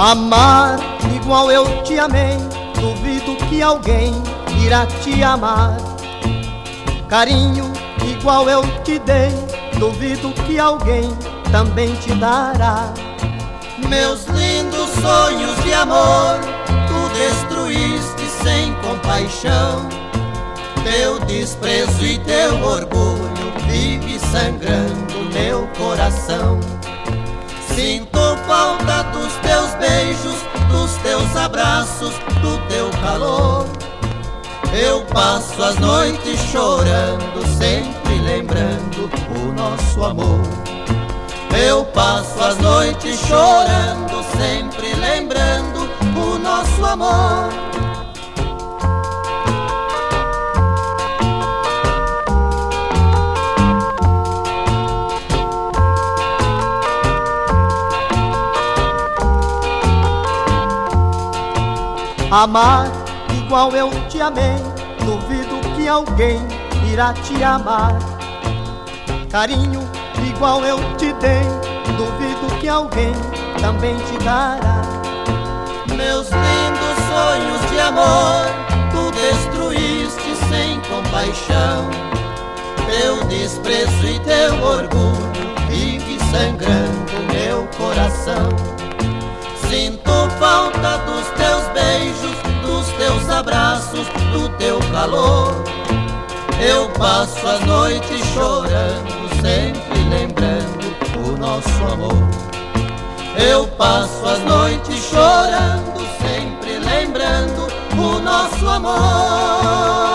Amar igual eu te amei, duvido que alguém irá te amar. Carinho igual eu te dei, duvido que alguém também te dará. Meus lindos sonhos de amor, tu destruíste sem compaixão. Teu desprezo e teu orgulho vive sangrando meu coração. Sinto abraços, do teu calor. Eu passo as noites chorando, sempre lembrando o nosso amor. Eu passo as noites chorando, sempre lembrando o nosso amor. Amar igual eu te amei, duvido que alguém irá te amar. Carinho igual eu te dei, duvido que alguém também te dará. Meus lindos sonhos de amor, tu destruíste sem compaixão. Teu desprezo e teu orgulho vive sangrando meu coração. Sinto falta dos teus beijos, dos teus abraços, do teu calor. Eu passo as noites chorando, sempre lembrando o nosso amor. Eu passo as noites chorando, sempre lembrando o nosso amor.